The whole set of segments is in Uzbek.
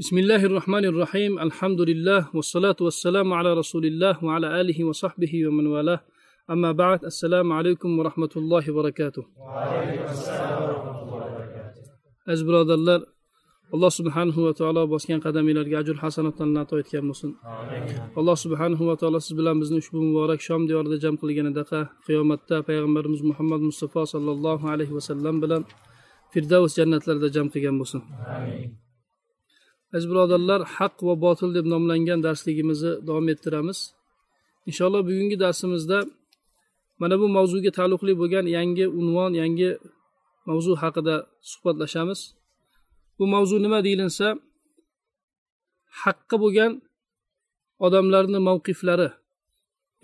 بسم الله الرحمن الرحيم الحمد لله والصلاة والسلام على رسول الله وعلى آله وصحبه ومن والاه أما بعد السلام عليكم ورحمة الله وبركاته وعليكم السلام ورحمة الله وبركاته أز برادر الله alloh subhanahu va taolo bosgan qadaminglarga ajr hasanatlarni ato etgan bo'lsin alloh subhanahu va taolo siz bilan bizni ushbu muborak shom diyorida jam qilganidaqa qiyomatda payg'ambarimiz muhammad mustafa sollallohu alayhi vasallam bilan firdavs jannatlarida jam qilgan bo'lsin Aziz birodarlar haq va botil deb nomlangan darsligimizni davom ettiramiz. Inshaalloh bugungi darsimizda mana bu mavzuga taalluqli bo'lgan yangi unvon yangi mavzu haqida suhbatlashamiz. Bu mavzu nima deyilinsa haqqi bo'lgan odamlarni mavqiflari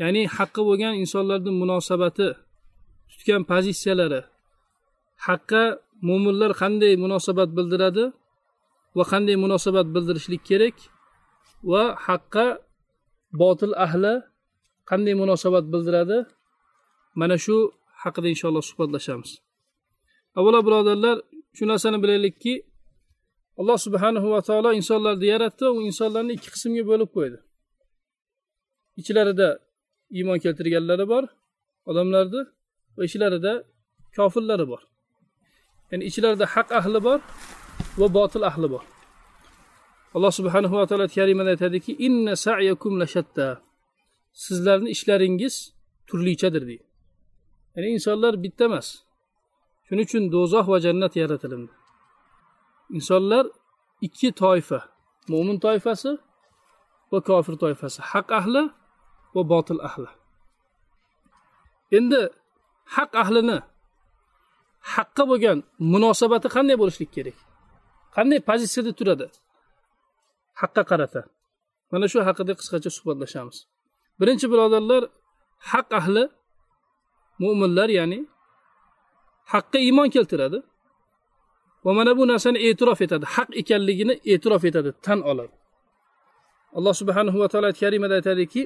ya'ni haqqi bo'lgan insonlarni munosabati tutgan pozitsiyalari haqqa mo'minlar qanday munosabat bildiradi? Va qanday munosabat bildirishlik kerak va haqqa botil ahli qanday munosabat bildiradi? Mana shu haqida inshaalloh suhbatlashamiz. Avvalo birodarlar shu narsani bilaylikki alloh subhanahu va taolo insonlarni yaratdi u insonlarni ikki qismga bo'lib qo'ydi. Ichlarida iymon keltirganlari bor odamlarni va ichlarida kofirlari bor. Ya'ni ichlarida haq ahli bor va botil ahli bor. Alloh subhanahu va taolo karimada aytadiki inna sa'yakum lashatta sizlarni ishlaringiz turlichadir deydi. Ya'ni insonlar bitta emas. Shuning uchun do'zax va jannat yaratilindi. Insonlar ikki toifa mo'min toifasi va kofir toifasi haq ahli va botil ahli. Endi haq ahlini haqqa bo'lgan munosabati qanday bo'lishlik kerak? qanday pozitsiyada turadi? Haqqa qarata. Mana shu haqida qisqacha suhbatlashamiz. Birinchi birodarlar haq ahli mo'minlar ya'ni haqqa iymon keltiradi va mana bu narsani e'tirof etadi. Haq ekanligini e'tirof etadi tan oladi. Alloh subhanahu va taolo karimada aytadiki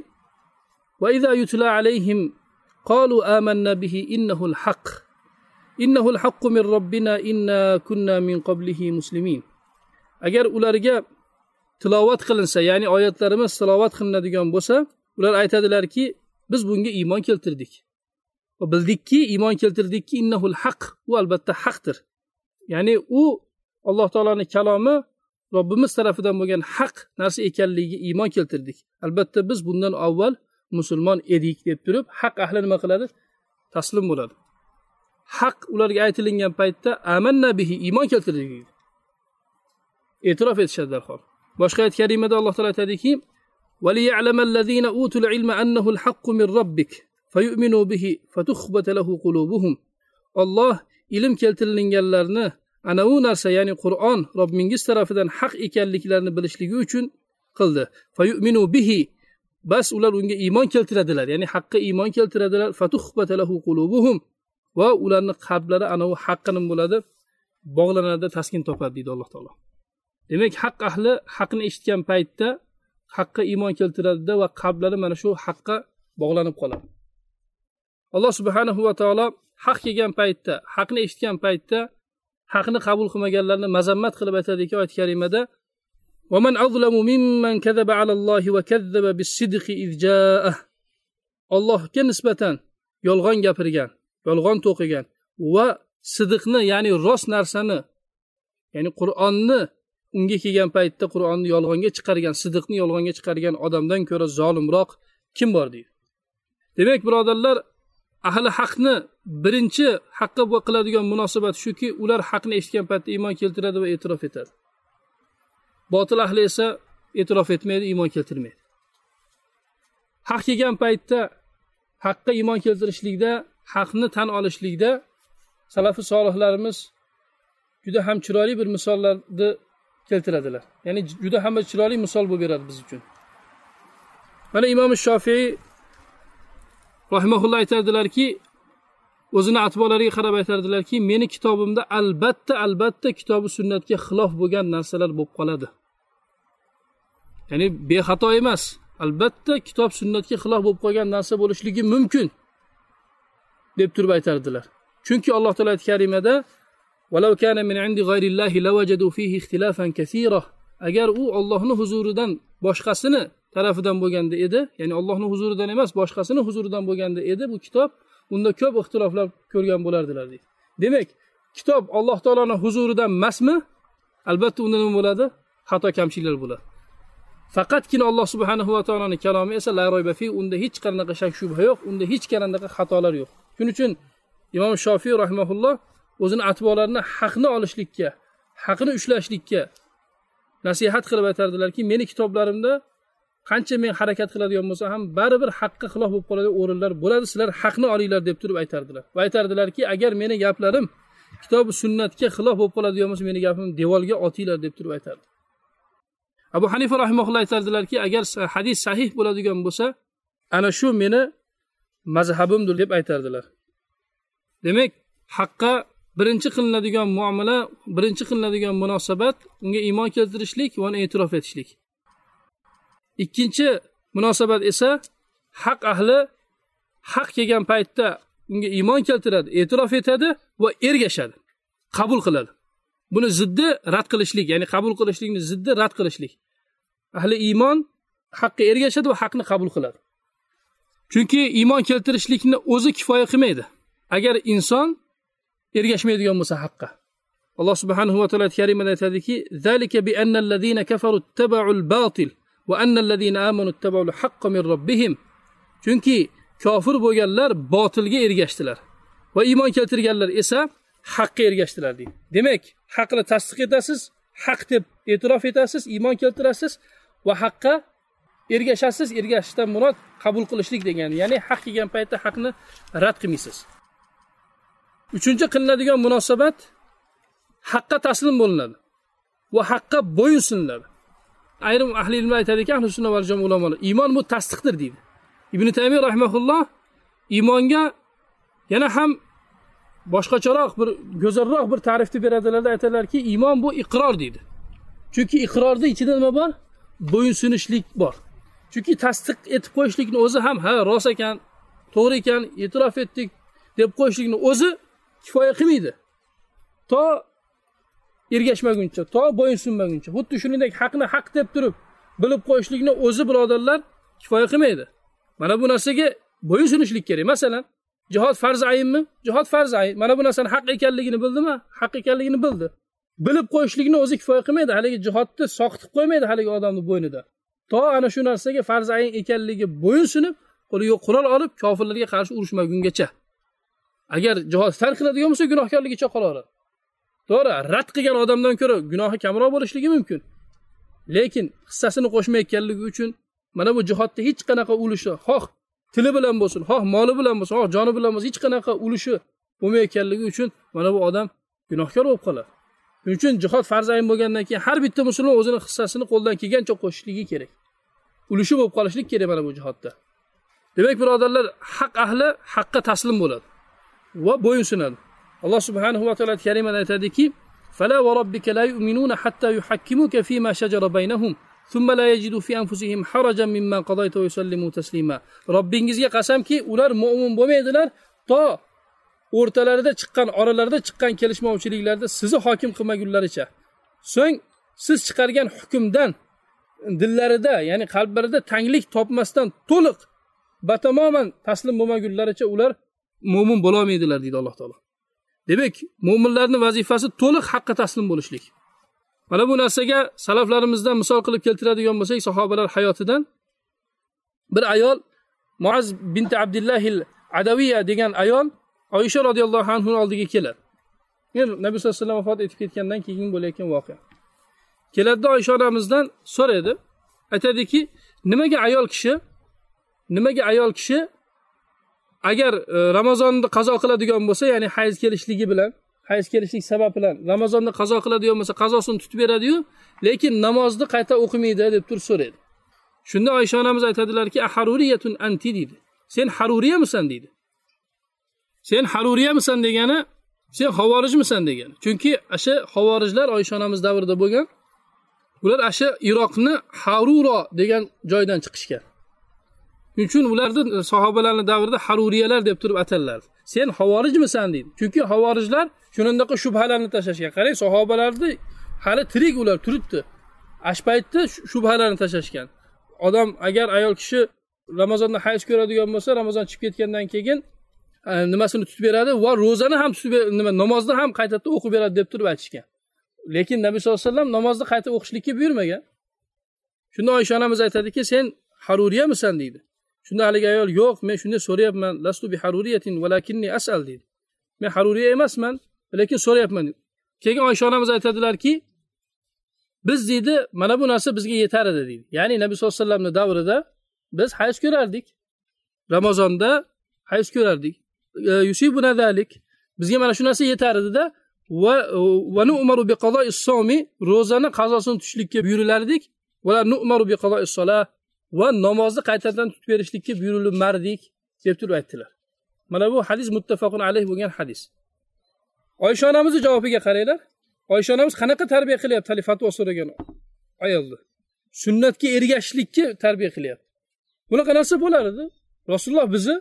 va iza yutla alayhim qalu amanna bihi innahul al haq innahul haqqu min robbina inna kunna min qablihi muslimin. Agar ularga tilovat qilinsa ya'ni oyatlarimiz tilovat qilinadigan bo'lsa ular aytadilarki biz bunga iymon keltirdik. Va bildikki iymon keltirdikki innahul haq u albatta haqdir. Ya'ni u alloh taoloni kalomi robbimiz tarafidan bo'lgan haq narsa ekanligiga iymon keltirdik. Albatta biz bundan avval musulmon edik deb turib haq ahli nima qiladi? Taslim bo'ladi. haq ularga aytilingan paytda amanna bihi iymon keltirdik deydi e'tirof etishadi darhol boshqa oyat karimada alloh taolo aytadiki وليعلم الذين أوتوا العلم أنه الحق من ربك فيؤمنوا به فتخبت له قلوبهم الله ilm keltirilganlarni ana u narsa ya'ni qur'on robbingiz tarafidan haq ekanliklarini bilishligi uchun qildi fayuminu bihi bas ular unga iymon keltiradilar ya'ni haqqa iymon keltiradilar fatuhbatalahu qulubuhum va ularni qalblari ana u haqqa nima bo'ladi bog'lanadi taskin topadi deydi alloh taolo demak haq ahli haqni eshitgan paytda haqqa iymon keltiradida va qalblari mana shu haqqa bog'lanib qoladi alloh subhanahu va taolo haq kelgan paytda haqni eshitgan paytda haqni qabul qilmaganlarni mazammat qilib aytadiki oyat karimada ومن أظلم ممن كذب على الله وكذب بالصدق إذ جاءه allohga nisbatan yolg'on gapirgan yolg'on to'qigan. Va sidiqni ya'ni rost narsani ya'ni qur'onni unga kelgan paytda qur'onni yolg'onga chiqargan sidiqni yolg'onga chiqargan odamdan ko'ra zolimroq kim bor deydi. Demak birodarlar ahli haqni birinchi haqqa qiladigan munosabat shuki ular haqni eshitgan paytda iymon keltiradi va e'tirof etadi. Botil ahli esa e'tirof etmaydi iymon keltirmaydi. Haq kelgan paytda haqqa iymon keltirishlikda haqni tan olishlikda salafi solihlarimiz juda ham chiroyli bir misollarni keltiradilar. Ya'ni juda ham chiroyli misol bo'lib beradi biz uchun. Mana imom shofiy rahimaulloh aytardilarki o'zini atbolariga qarab aytardilarki meni kitobimda albatta albatta kitobi sunnatga xilof bo'lgan narsalar bo'lib qoladi. Ya'ni bexato emas albatta kitob sunnatga xilof bo'lib qolgan narsa bo'lishligi mumkin. deb turib aytardilar. Chunki alloh taolo oyati karimada agar u Allohning huzuridan boshqasini tarafidan bo'lganda edi ya'ni Allohning huzuridan emas boshqasini huzuridan bo'lganda edi bu kitob unda ko'p ixtiloflar ko'rgan bo'lardilar deydi. Demak kitob alloh taoloni huzuridan emasmi? Albatta unda nima bo'ladi? Xato kamchiliklar bo'ladi. Faqatgina alloh subhanahu va taoloni kalomi esa la royba fi unda hech qanaqa shak shubha yo'q unda hech qanaqa xatolar yo'q. Shuning uchun imom shofiy rahmaulloh o'zini atbolarini haqni olishlikka haqni ushlashlikka nasihat qilib aytardilarki meni kitoblarimda qancha men harakat qiladigan bo'lsam ham baribir haqqa xilof bo'lib qoladigan o'rinlar bo'ladi sizlar haqni olinglar deb turib aytardilar. Va aytardilarki agar meni gaplarim kitobi sunnatga xilof bo'lib qoladigan bo'lsa meni gapimni devorga otinglar deb turib aytardi. Abu hanifa rahimaulloh aytardilarki agar hadis sahih bo'ladigan bo'lsa ana shu meni mazhabimdir deb aytardilar. Demak haqqa birinchi qilinadigan muomala birinchi qilinadigan munosabat unga iymon keltirishlik va uni e'tirof etishlik. Ikkinchi munosabat esa haq ahli haq kelgan paytda unga iymon keltiradi e'tirof etadi va ergashadi qabul qiladi. Buni ziddi rad qilishlik ya'ni qabul qilishlikni ziddi rad qilishlik. Ahli iymon haqqa ergashadi va haqni qabul qiladi. Chunki iymon keltirishlikni o'zi kifoya qilmaydi. Agar inson ergashmaydigan bo'lsa haqqa alloh subhanahu va taolo karimada aytadiki zalika bi annallazina kafaru ittaba'ul batil va annallazina amanu ittaba'ul haqqo min robbihim chunki kofir bo'lganlar botilga ergashdilar va iymon keltirganlar esa haqqa ergashdilar deydi. Demak haqni tasdiq etasiz haq deb e'tirof etasiz iymon keltirasiz va haqqa ergashasiz ergashishdan murod qabul qilishlik degani. Ya'ni haq kelgan paytda haqni rad qilmaysiz. Uchinchi qilinadigan munosabat haqqa taslim bo'linadi va haqqa bo'yinsuniladi ayrim ahli ilm aytadiki ahli sunna va jamoa ulamolar iymon bu tasdiqdir deydi. Ibn tamiy rahmaulloh iymonga yana ham boshqacharoq bir go'zalroq bir ta'rifni beradilarda aytadilarki iymon bu iqror deydi. Chunki iqrorni ichida nima bor? Bo'ysunishlik bor. Chunki tasdiq etib qo'yishlikni o'zi ham ha rost ekan to'g'ri ekan e'tirof etdik deb qo'yishlikni o'zi kifoya qilmaydi. To ergashmaguncha to bo'yinsunmaguncha xuddi shuningdek haqni haq deb turib bilib qo'yishlikni o'zi birodarlar kifoya qilmaydi. Mana bu narsaga bo'yinsunishlik kerak. Masalan jihod farz ayinmi jihod farz ayin mana bu narsani haq ekanligini bildimi? Haq ekanligini bildi. Bilib qo'yishlikni o'zi kifoya qilmaydi. Haligi jihodni soqitib qo'ymaydi haligi odamni bo'ynida. To ana shu narsaga farz ayin ekanligi bo'yinsunib qo'liga qurol olib kofirlarga qarshi urushmagungacha agar jihoz tark qiladigan bo'lsa gunohkorligicha qolaveradi to'g'ri rad qilgan odamdan ko'ra gunohi kamroq bo'lishligi mumkin. Lekin hissasini qo'shmayotganligi uchun mana bu jihodda hech qanaqa ulushi xoh tili bilan bo'lsin xoh moli bilan bo'lsin xoh joni bilan bo'lsin hech qanaqa ulushi bo'lmayotganligi uchun mana bu odam gunohkor bo'lib qoladi. Shuning uchun jihod farzayin bo'lgandan keyin har bitta musulmon o'zini hissasini qo'ldan kelgancha qo'shishligi kerak. ulushi bo'lib qolishlik kerak mana bu jihodda demak birodarlar haq ahli haqqa taslim bo'ladi va bo'yinsunadi alloh subhanahu va taolo karimada aytadiki فلا وربك لا يؤمنون حتى يحكموك فيما شجر بينهم ثم لا يجدوا في أنفسهم حرجا مما قضيت ويسلموا تسليما robbingizga qasamki ular mo'min bo'lmaydilar to o'rtalarida chiqqan oralarida chiqqan kelishmovchiliklarda sizni hokim qilmagunlaricha so'ng siz chiqargan hukmdan dillarida ya'ni qalblarida tanglik topmasdan to'liq batamoman taslim bo'lmagunlaricha ular mo'min bo'lolmaydilar deydi alloh taolo. Demak mo'minlarni vazifasi to'liq haqqa taslim bo'lishlik. Mana bu narsaga salaflarimizdan misol qilib keltiradigan bo'lsak sahobalar hayotidan bir ayol muaz binti abdillahil adaviya degan ayol oysha roziyallohu anhuni oldiga keladi. Endi nabiy sallallohu alayhi vasallam vafot etib ketgandan keyin bo'layotgan voqea. Keladida oysha onamizdan so'raydi. Aytadiki nimaga ayol kishi nimaga ayol kishi agar e, ramazonni qazo qiladigan bo'lsa ya'ni hayz kelishligi bilan hayz kelishlik sabab bilan ramazonni qazo qiladigan bo'lsa qazosini tutib beradiyu lekin namozni qayta o'qimaydi deb turib so'raydi. Shunda oysha onamiz aytadilarki haruriyatun anti deydi. Sen haruriyamisan deydi. Sen haruriyamisan degani sen havorijmisan degani. Chunki o'sha havorijlar oysha onamiz davrida bo'lgan. Ular o'sha iroqni haruro degan joydan chiqishgan. Shuning uchun ularni sahobalarni davrida haruriyalar deb turib atalilardi sen havorijmisan deydi. Chunki havorijlar shunaqa shubhalarni tashlashgan. Qarang sahobalarni hali tirik ular turibdi. Ash paytda shubhalarni tashlashgan. Odam agar ayol kishi ramazonda hayz ko'radigan bo'lsa ramazon chiqib ketgandan keyin e, nimasini tutib beradi va ro'zani ham tutib nima namozni ham qaytadan o'qib beradi deb turib aytishgan. Lekin nabiy sallallohu alayhi vasallam namozni qayta o'qishlikka buyurmagan. Shunda oysha onamiz aytadiki sen haruriyamisan deydi. Shunda haligi ayol yo'q men shunday so'rayapman. Lastu bi haruriyatin valakinni asal deydi. Men haruriya emasman lekin so'rayapman keyin oysha onamiz aytadilarki biz deydi mana bu narsa bizga yetar edi deydi. Ya'ni nabiy sallallohu alayhi vasallamni davrida biz hayz ko'rardik. Ramazonda hayz ko'rardik. Bizga mana shu narsa yetar edida va e, va umaru bi ro'zani qazosini tutishlikka buyurilardik. Va nu'maru bi va namozni qaytadan tutib berishlikka buyurilmardik deb turib aytdilar. Mana bu hadis muttafaqun alayh bo'lgan hadis. Oysha onamizni javobiga qaranglar. Oysha onamiz qanaqa tarbiya qilyapti hali fatvo so'ragan ayolni sunnatga ergashishlikka tarbiya qilyapti. Bunaqa narsa bo'lar edi. Rasululloh bizni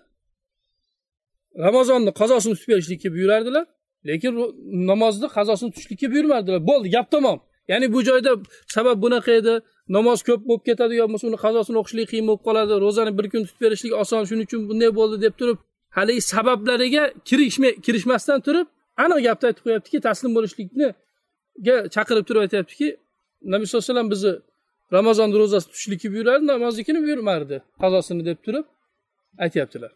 ramazonni qazosini tutib berishlikka buyurardilar. Lekin namozni qazosini tutishlikka buyurmadilar bo'ldi gap tamom. Ya'ni bu joyda sabab bunaqa edi. Namoz ko'p bo'lib ketadi yo bo'lsa uni qazosini o'qishlik qiyin bo'lib qoladi. Ro'zani bir kun tutib berishlik oson shuning uchun bunday bo'ldi deb turib haligi sabablariga kirishmay kirishmasdan turib aniq gapni aytib qo'yaptiki taslim bo'lishlikniga chaqirib turib aytyaptiki nabiy sallallohu alayhi vasallam bizni ramazon ro'zasi tutishlikka buyurardi namoznikini buyurmardi qazosini deb turib aytyaptilar.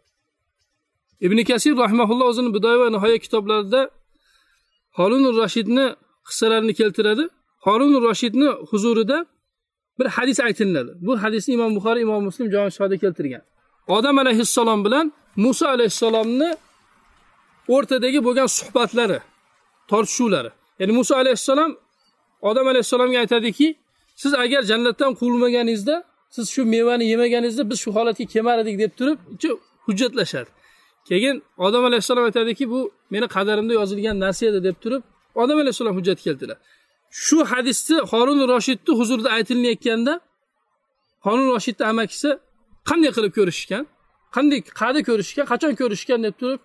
Ibn kasir rahmaulloh o'zini bidoya va nihoya kitoblarida holunur rashidni qissalarini keltiradi. Holunur rashidni huzurida bir hadis aytiladi bu hadisni imom buxoriy imom muslim jomi shoda keltirgan. Odam alayhissalom bilan muso alayhissalomni o'rtadagi bo'lgan suhbatlari tortishuvlari. Ya'ni muso alayhissalom odam alayhissalomga aytadiki siz agar jannatdan quvilmaganingizda siz shu mevani yemaganingizda biz shu holatga kelmar edik deb turib hujjatlashadi. Keyin odam alayhissalom aytadiki bu meni qadarimda yozilgan narsa edi deb turib odam alayhissalom hujjat keltiradi shu hadisni horun roshidni huzurida aytilayotganda horun roshidni amakisi qanday qilib ko'rishgan qanday qayerda ko'rishgan qachon ko'rishgan deb turib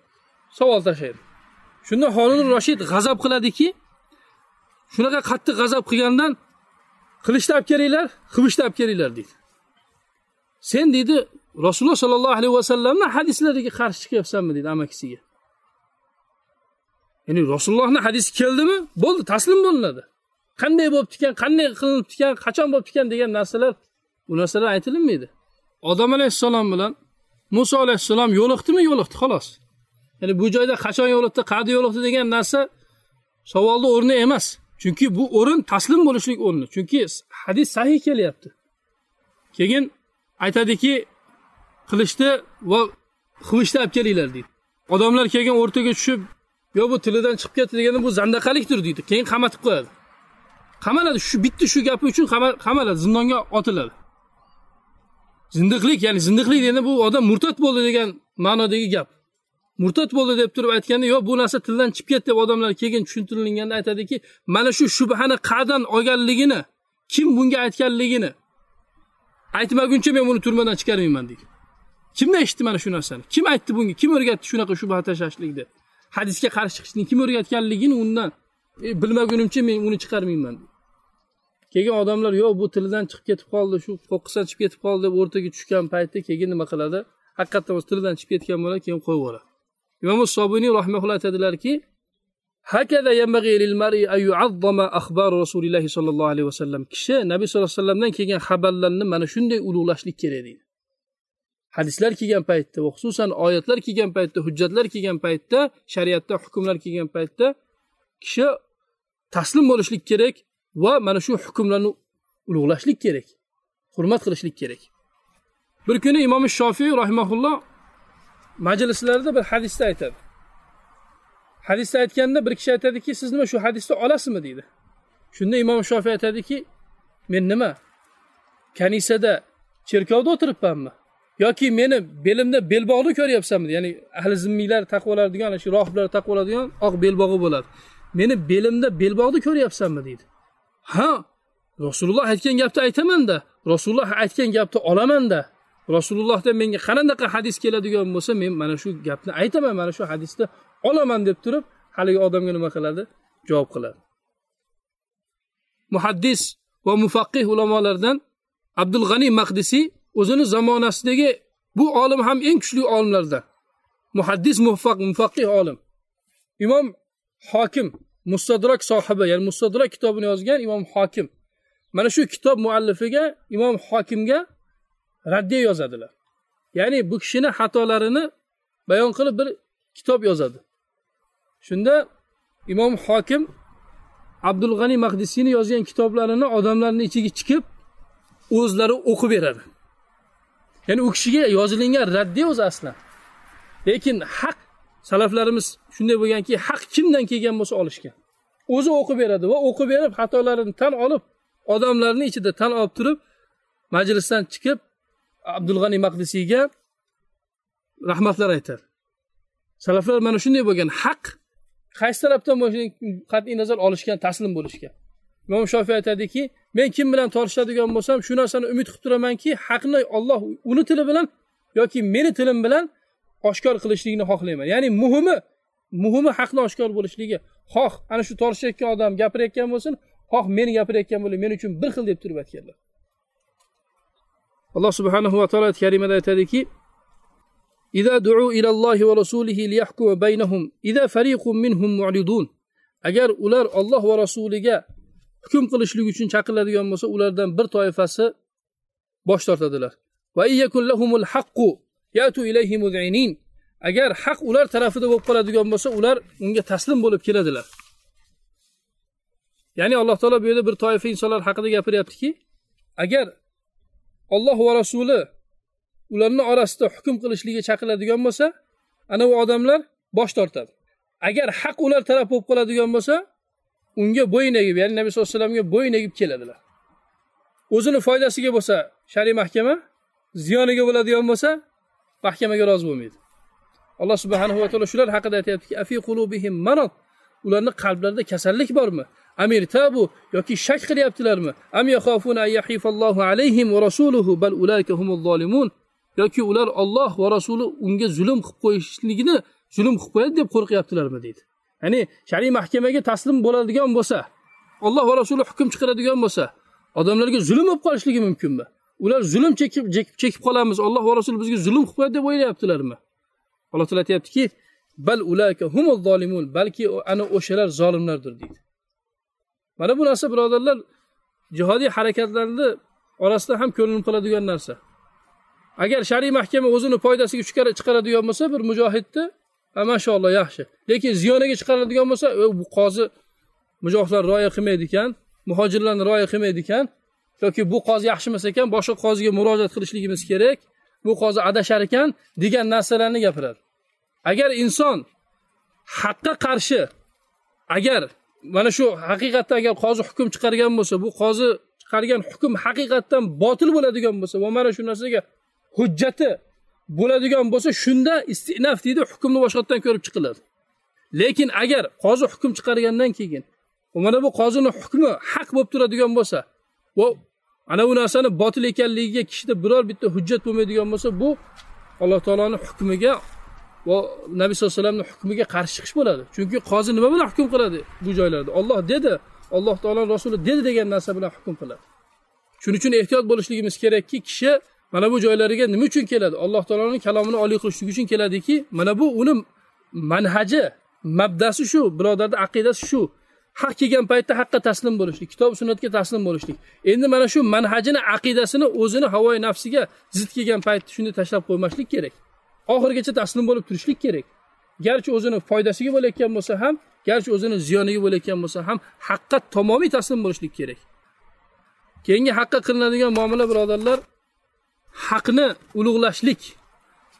savol tashlaydi. Shunda horun roshid g'azab qiladiki shunaqa qattiq g'azab qilgandan qilichni olib kelinglar hibishni olib kelinglar deydi. Sen deydi rasululloh sollallohu alayhi vasallamni hadislariga qarshi chiqyapsanmi deydi amakisiga ya'ni rasulullohni hadisi keldimi? Bo'ldi taslim bo'linadi. Qanday bo'libdi ekan qanday qilinibdi ekan qachon bo'libdi ekan degan narsalar bu narsalar aytilinmaydi. Odam alayhissalom bilan muso alayhissalom yo'liqdimi? Yo'liqdi xolos. Ya'ni bu joyda qachon yo'liqdi qayerda yo'liqdi degan narsa savolni o'rni emas. Chunki bu o'rin taslim bo'lishlik o'rni. Chunki hadis sahiy kelyapti. Keyin aytadiki qilishdi va huvishni olib kelinglar deydi. Odamlar kelgan o'rtaga tushib yo bu tilidan chiqib ketdi deganda bu zandaqalikdir deydi. Keyin qamatib qo'yadi. Qamaladi. Shu bitta shu gapi uchun qamaladi. Zindonga otiladi. Zindiqlik ya'ni zindiqlik deganda bu odam murtad bo'ldi degan ma'nodagi gap. Murtad bo'ldi deb turib aytganda yo bu narsa tildan chiqib ketdi deb odamlar keyin tushuntirilganda aytadiki mana shu shubhani qayerdan olganligini kim bunga aytganligini. Aytmaguncha men buni turmadan chiqarmayman deydi. Kimdan eshitdi mana shu narsani? Kim aytdi bunga? Kim o'rgatdi shunaqa shubha tashlashlikni hadisga qarshi chiqishni kim o'rgatganligini undan e, bilmagunimcha men uni chiqarmayman keyin odamlar yo'q bu tilidan chiqib ketib qoldi shu qo'qqisdan chiqib ketib qoldi deb o'rtaga tushgan paytda keyin nima qiladi? Haqiqatdan o'zi tilidan chiqib ketgan bo'ladi keyin qo'yib yuboradi imom sobuniy rahmaulloh aytadilarki rasulillahi sollallohu alayhi vasallam. Kishi nabiy sallallohu alayhi vasallamdan kelgan xabarlarni mana shunday ulug'lashlik kerak deydi. Hadislar kelgan paytda va xususan oyatlar kelgan paytda hujjatlar kelgan paytda shariatda hukmlar kelgan paytda kishi taslim bo'lishlik kerak va mana shu hukmlarni ulug'lashlik kerak hurmat qilishlik kerak. Bir kuni imom shofiy rahimaulloh majlislarida bir hadisda aytadi. Hadisda aytganda bir kishi aytadiki siz nima shu hadisni olasizmi? deydi. Shunda imom shofiy aytadiki men nima kanisada cherkovda o'tiribmanmi? Yoki meni belimda belbog'ni ko'ryapsanmi? Ya'ni ahli zimmiylar taqib oladigan shu rohiblar taqib oladigan oq belbog'i bo'ladi. Meni belimda belbog'ni ko'ryapsanmi deydi. Ha rasululloh aytgan gapni aytamanda rasululloh aytgan gapni olamanda rasulullohdan menga qanaqa hadis keladigan bo'lsa men mana shu gapni aytaman mana shu hadisni olaman deb turib haligi odamga nima qiladi? Javob qiladi. Muhaddis va mufaqqih ulamolardan abdul g'aniy maqdisiy o'zini zamonasidagi bu olim ham eng kuchli olimlardan muhaddis muvaffaq mufaqqih olim. Imom hokim mustadrak sohibi ya'ni mustadrak kitobini yozgan imom hokim. Mana shu kitob muallifiga imom hokimga raddiya yozadilar. Ya'ni bu kishini xatolarini bayon qilib bir kitob yozadi. Shunda imom hokim abdul g'aniy mahdisiyni yozgan kitoblarini odamlarni ichiga chiqib o'zlari o'qib beradi. Ya'ni u kishiga yozilingan raddiya o'zi aslan. Lekin haq salaflarimiz shunday bo'lganki haq kimdan kelgan bo'lsa olishgan. O'zi o'qib beradi va o'qib berib xatolarini tan olib odamlarni ichida tan olib turib majlisdan chiqib abdulg'ani maqdisiyga rahmatlar aytadi salaflar mana shunday bo'lgan. Haq qaysi tarafdan bo'lishidan qat'iy nazar olishgan taslim bo'lishgan. imom shofiy aytadiki men kim bilan tortishadigan bo'lsam shu narsani umid qilib turamanki haqni olloh uni tili bilan yoki meni tilim bilan oshkor qilishligini xohlayman ya'ni muhimi muhimi haqni oshkor bo'lishligi xoh ana shu tortishayotgan odam gapirayotgan bo'lsin xoh meni gapirayotgan bo'lib men uchun bir xil deb turib aytganlar alloh subhanahu va taolo karimada aytadiki إذا دعوا إلى الله ورسوله ليحكم بينهم إذا فريق منهم معرضون agar ular Alloh va rasuliga hukm qilishlik uchun chaqiriladigan bo'lsa ulardan bir toifasi bosh tortadilar. Va haqqu yatu agar haq ular tarafida bo'lib qoladigan bo'lsa ular unga taslim bo'lib keladilar. Ya'ni alloh taolo bu yerda bir toifa insonlar haqida gapiryaptiki agar Alloh va rasuli ularni orasida hukm qilishligiga chaqiradigan bo'lsa ana u odamlar bosh tortadi. Agar haq ular taraf bo'lib qoladigan bo'lsa unga bo'yin egib ya'ni nabiy sallallohu alayhi vasallamga bo'yin egib keladilar. O'zini foydasiga bo'lsa shariy mahkama ziyoniga bo'ladigan bo'lsa mahkamaga rozi bo'lmaydi. Alloh subhanahu va taolo shular haqida aytyaptiki afi qulubihim marad ularni qalblarida kasallik bormi? Amir tabu yoki shak qilyaptilarmi? Am yakhafuna yahifallohu alayhim va rasuluhu bal ulayka humuz zolimun yoki ular Alloh va rasuli unga zulm qilib qo'yishligini zulm qilib qo'yadi deb qo'rqyaptilarmi? deydi. Ya'ni shariy mahkamaga taslim bo'ladigan bo'lsa Alloh va rasuli hukm chiqaradigan bo'lsa odamlarga zulm bo'lib qolishligi mumkinmi? Ular zulm chekib chekib qolamiz Alloh va rasuli bizga zulm qilib qo'yadi deb o'ylayaptilarmi? Alloh taolo aytyaptiki bal ulayka humuz zolimun balki ana o'shalar zolimlardir deydi. Mana bu narsa birodarlar jihodiy harakatlarni orasida ham ko'rinib qoladigan narsa. Agar shariy mahkama o'zini foydasiga chiqaradigan bo'lsa bir mujohidni ha mashaalloh yaxshi. Lekin ziyoniga chiqaradigan bo'lsa bu qozi mujohidlar rioya qilmaydi ekan muhojirlarni rioya qilmaydi ekan yoki bu qozi yaxshi emas ekan boshqa qoziga murojaat qilishligimiz kerak bu qozi adashar ekan degan narsalarni gapiradi. Agar inson haqqa qarshi agar mana shu haqiqatda agar qozi hukm chiqargan bo'lsa bu qozi chiqargan hukm haqiqatdan botil bo'ladigan bo'lsa va mana shu narsaga hujjati bo'ladigan bo'lsa shunda istinaf deydi hukmni boshqatdan ko'rib chiqiladi. Lekin agar qozi hukm chiqargandan keyin mana bu qozini hukmi haq bo'lib turadigan bo'lsa va ana bu narsani botil ekanligiga kishida biror bitta hujjat bo'lmaydigan bo'lsa bu alloh taoloni hukmiga va nabiy sallallohu alayhi vasallamni hukmiga qarshi chiqish bo'ladi. Chunki qozi nima bilan hukm qiladi bu joylarda? Olloh dedi alloh taolo rasuli dedi degan narsa bilan hukm qiladi. Shuning uchun ehtiyot bo'lishligimiz kerakki kishi mana bu joylariga nima uchun keladi? Alloh taoloni kalomini oliy qilishlik uchun keladiki mana bu uni manhaji mabdasi shu birodarni aqidasi shu. Haq kelgan paytda haqqa taslim bo'lishlik kitob sunnatga taslim bo'lishlik. Endi mana shu manhajini aqidasini o'zini havoyi nafsiga zid kelgan paytda shunday tashlab qo'ymaslik kerak. Oxirigacha taslim bo'lib turishlik kerak. Garchi o'zini foydasiga bo'layotgan bo'lsa ham garchi o'zini ziyoniga bo'layotgan bo'lsa ham haqqa tamomiy taslim bo'lishlik kerak. Keyingi haqqa qilinadigan muomala birodarlar haqni ulug'lashlik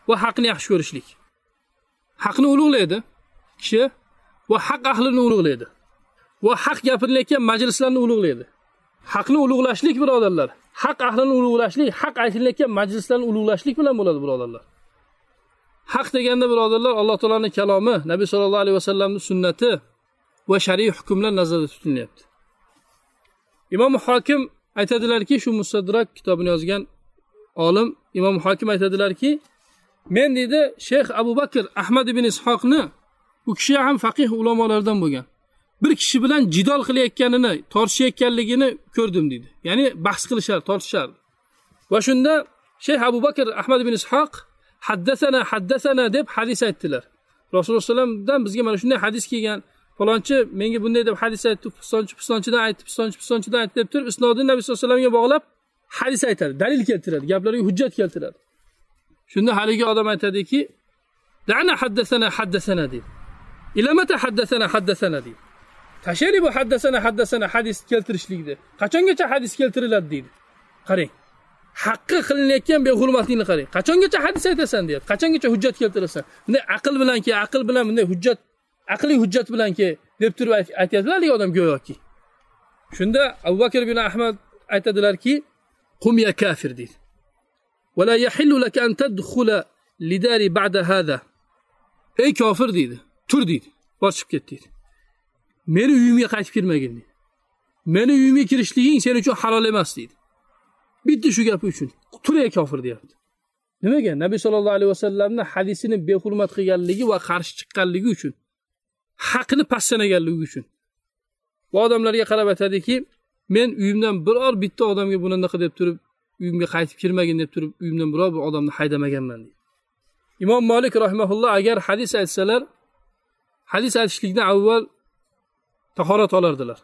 va haqni yaxshi ko'rishlik. Haqni ulug'laydi kishi va haq ahlini ulug'laydi va haq gapirilayotgan majlislarni ulug'laydi. Haqni ulug'lashlik birodarlar. Haq ahlini ulug'lashlik haq aytilayotgan majlislarni ulug'lashlik bilan bo'ladi birodarlar. Haq deganda birodarlar alloh taoloni kalomi nabiy sollallohu alayhi vasallamni sunnati va shariy hukmlar nazarda tutilyapti. Imom hokim aytadilarki shu mustadrak kitobini yozgan olim imom hokim aytadilarki men deydi shayx abu bakr ahmad ibn ishoqni u kishi ham faqih ulamolardan bo'lgan. Bir kishi bilan jidol qilayotganini tortishayotganligini ko'rdim deydi. Ya'ni bahs qilishar tortishardi. Va shunda shayx abu bakr ahmad ibn ishoq haddasana haddasana deb hadis aytdilar. Rasululloh alayhivasallamdan bizga mana shunday hadis kelgan. Falonchi menga bunday deb hadis aytdi pistonchi pistonchidan aytdi pistonchi pistonchidan aytdi deb turib isnodini nabiy sallallohu alayhi vasallamga bog'lab hadis aytadi dalil keltiradi gaplariga hujjat keltiradi. Shunda haligi odam aytadiki dana haddasana haddasana deydi ilamata haddasana haddasana deydi tashlaylik bu haddasana haddasana hadis keltirishlikni qachongacha hadis keltiriladi deydi qarang haqqi qilinayotgan behurmatlikni qarang. Qachongacha hadis aytasan deyapti. Qachongacha hujjat keltirasan? Bunday aql bilan ke aql bilan bunday hujjat aqliy hujjat bilan ke deb turib aytyaptilar haligi odam go'yoki. Shunda abu bakr ibn ahmad aytadilarki qum ya kafir deydi ولا يحل لك أن تدخل لداري بعد هذا ey kofir deydi tur deydi bosh chiqib ket deydi meni uyimga qaytib kirmagin deydi meni uyimga kirishliging sen uchun halol emas deydi bitta shu gapi uchun tur ey kofir deyapti nimaga nabiy sollallohu alayhi vasallamni hadisini behurmat qilganligi va qarshi chiqqanligi uchun haqni past sanaganligi uchun bu odamlarga qarab aytadiki men uyimdan biror bitta odamga bunaqa deb turib uyimga qaytib kirmagin deb turib uyimdan biror bir odamni haydamaganman deydi. Imom molik rahimaulloh agar hadis aytsalar hadis aytishlikdan avval tahorat olardilar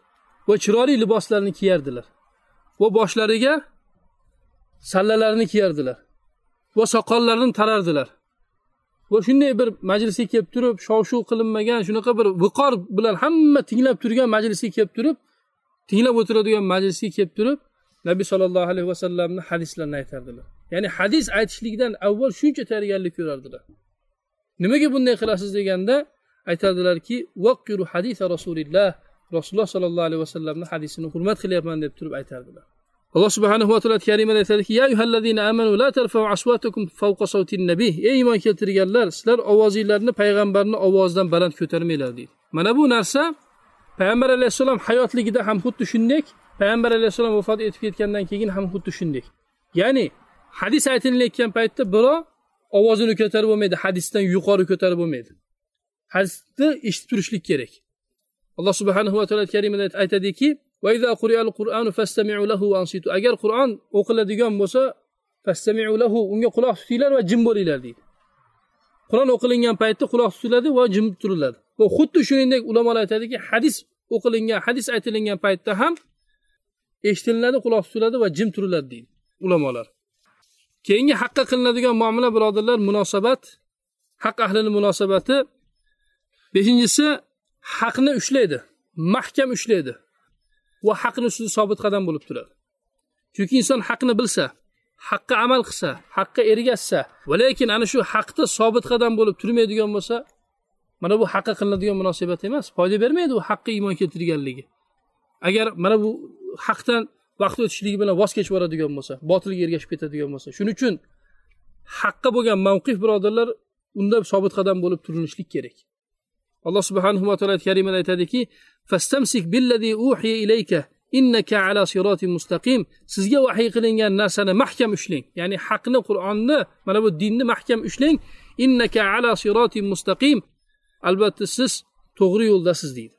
va chiroyli liboslarni kiyardilar va boshlariga sallalarini kiyardilar va soqollarini tarardilar va shunday bir majlisga kelib turib shov shuv qilinmagan shunaqa bir viqor bilan hamma tinglab turgan majlisga kelib turib tinglab o'tiradigan majlisga kelib turib nabiy sollallohu alayhi vasallamni hadislarini aytardilar. Ya'ni hadis aytishlikdan avval shuncha tayyorgarlik ko'rardilar. Nimaga bunday qilasiz deganda aytardilarki vaqqiru hadisa rasulilloh rasululloh sollallohu alayhi vasallamni hadisini hurmat qilyapman deb turib aytardilar. Alloh subhanahu va taolo karimada aytadiki ya ayyuhallazina amanu la tarfa'u aswatakum fawqa sawtin nabiy ey iymon keltirganlar sizlar ovozinglarni payg'ambarni ovozidan baland ko'tarmanglar deydi. Mana bu narsa payg'ambar alayhissalom hayotligida ham xuddi shunday payg'ambar alayhissalom vafot etib ketgandan keyin ham xuddi shunday ya'ni hadis aytilayotgan paytda birov ovozini ko'tarib bo'lmaydi hadisdan yuqori ko'tarib bo'lmaydi. Hadisni eshitib turishlik kerak. Alloh subhanahu va taolo karimada aytadiki agar qur'on o'qiladigan bo'lsa lahu unga quloq tutinglar va jim bo'linglar deydi. Qur'on o'qilingan paytda quloq tutiladi va jim turiladi xuddi shuningdek ulamolar aytadiki hadis o'qilingan hadis aytilingan paytda ham eshitiladi quloq tutiladi va jim turiladi deydi ulamolar. Keyingi haqqa qilinadigan muomala birodarlar munosabat haq ahlini munosabati. Beshinchisi haqni ushlaydi mahkam ushlaydi va haqni ustida sobit qadam bo'lib turadi. Chunki inson haqni bilsa haqqa amal qilsa haqqa ergashsa va lekin ana shu haqda sobit qadam bo'lib turmaydigan bo'lsa mana bu haqqa qilinadigan munosabat emas foyda bermaydi u haqqa iymon keltirganligi. Agar mana bu haqdan vaqt o'tishligi bilan voz kechib yuboradigan bo'lsa botilga ergashib ketadigan bo'lsa shuning uchun haqqa bo'lgan mavqif birodarlar unda sobit qadam bo'lib turilishlik kerak. Alloh subhanahu va taolo karimada aytadiki fastamsik billazi uhiya ilayka innaka ala siratin mustaqim. Sizga vahiy qilingan narsani mahkam ushlang ya'ni haqni qur'onni mana bu dinni mahkam ushlang. Innaka ala siratin mustaqim. Albatta siz to'g'ri yo'ldasiz deydi.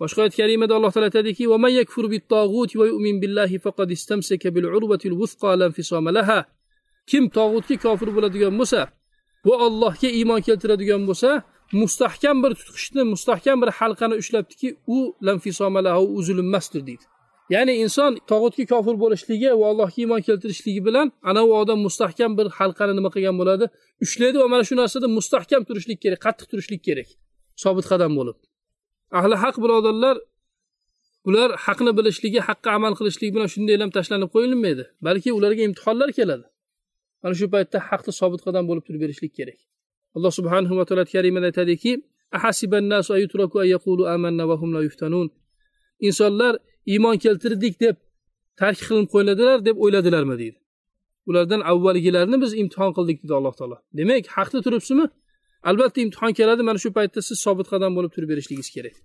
Boshqa oyat karimada alloh taolo aytadiki kim tog'utga kofir bo'ladigan bo'lsa va allohga iymon keltiradigan bo'lsa mustahkam bir tutqichni mustahkam bir halqani ushlabdiki u lanfisomalahu uzilmasdir deydi. Ya'ni inson tog'utga kofir bo'lishligi va allohga iymon keltirishligi bilan ana u odam mustahkam bir halqani nima qilgan bo'ladi? Ushlaydi va mana shu narsada mustahkam turishlik kerak qattiq turishlik kerak sobit qadam bo'lib. Ahli haq birodarlar ular haqni bilishligi haqqa amal qilishligi bilan shunday ham tashlanib qo'yilmaydi balki ularga imtihonlar keladi. Mana shu paytda haqni sobit qadam bo'lib turib berishlik kerak. Alloh subhanahu va taolo karimada aytadiki insonlar iymon keltirdik deb tark qilinib qo'yiladilar deb o'yladilarmi deydi. Ulardan avvalgilarni biz imtihon qildik dedi alloh taolo. Demak haqda turibsizmi? Albatta imtihon keladi mana shu paytda siz sobit qadam bo'lib turib berishligingiz kerak.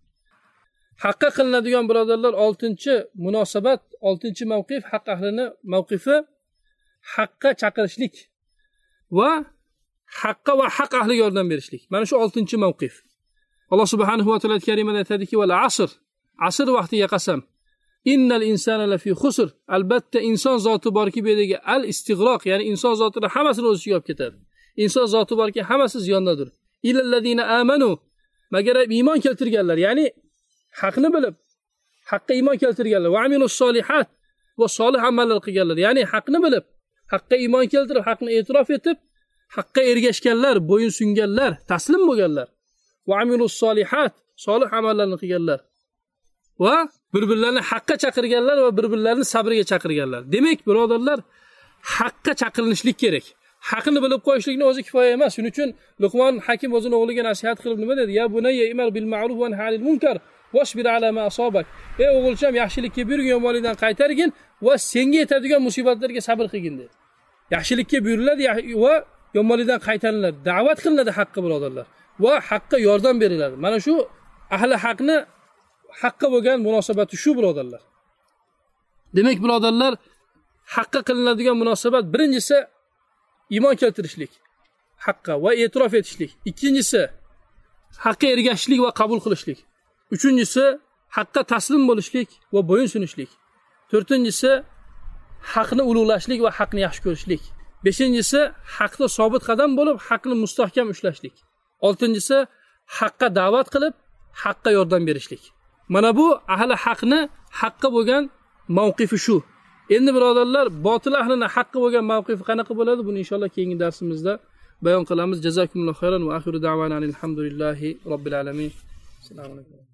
Haqqa qilinadigan birodarlar oltinchi munosabat oltinchi mavqif haq ahlini mavqifi haqqa chaqirishlik va haqqa va haq ahliga yordam berishlik. Mana shu oltinchi mavqif. Alloh subhanahu va taolo karimada aytadiki val asr. Asr vaqtiga qasam innal insana lafi husr albatta inson zoti borki bu yerdagi al istig'roq ya'ni inson zotini hammasini o'z ichiga olib ketadi. Inson zoti borki hammasi ziyondadir. Illalladina amanu magar iymon keltirganlar ya'ni haqni bilib haqqa iymon keltirganlar va amilus solihat va solih amallar qilganlar ya'ni haqni bilib haqqa iymon keltirib haqni e'tirof etib haqqa ergashganlar bo'yin sunganlar taslim bo'lganlar va amilus solihat solih amallarni qilganlar. Va bir birlarini haqqa chaqirganlar va bir birlarini sabrga chaqirganlar. Demak birodarlar haqqa chaqirilishlik kerak. Haqni bilib qo'yishlikni o'zi kifoya emas. Shuning uchun luqmon hakim o'zini o'g'liga nasihat qilib nima dedi? Ya bunayya imal bil ma'ruf va anil munkar wasbir ala ma asobak ey o'g'ilcham yaxshilikka buyurgin yomonlikdan qaytargin va senga yetadigan musibatlarga sabr qilgin dedi. Yaxshilikka buyuriladi va yomonlikdan qaytariladi. Da'vat qilinadi haqqa birodarlar va haqqa yordam beriladi. Mana shu ahli haqni haqqa bo'lgan munosabati shu birodarlar. Demak birodarlar haqqa qilinadigan munosabat birinchisi iymon keltirishlik haqqa va e'tirof etishlik. Ikkinchisi haqqa ergashishlik va qabul qilishlik. Uchinchisi haqqa taslim bo'lishlik va bo'yin sunishlik. To'rtinchisi haqni ulug'lashlik va haqni yaxshi ko'rishlik. Beshinchisi haqda sobit qadam bo'lib haqni mustahkam ushlashlik. Oltinchisi haqqa da'vat qilib haqqa yordam berishlik. Mana bu ahli haqni haqqa bo'lgan mavqifi shu. Endi birodarlar botil ahlini haqqi bo'lgan mavqifi qanaqa bo'ladi? Buni inshaalloh keyingi darsimizda bayon qilamiz. Jazakumulloh xayron va axiru davana alhamdulillahi robbil alamin. Assalomu alaykum.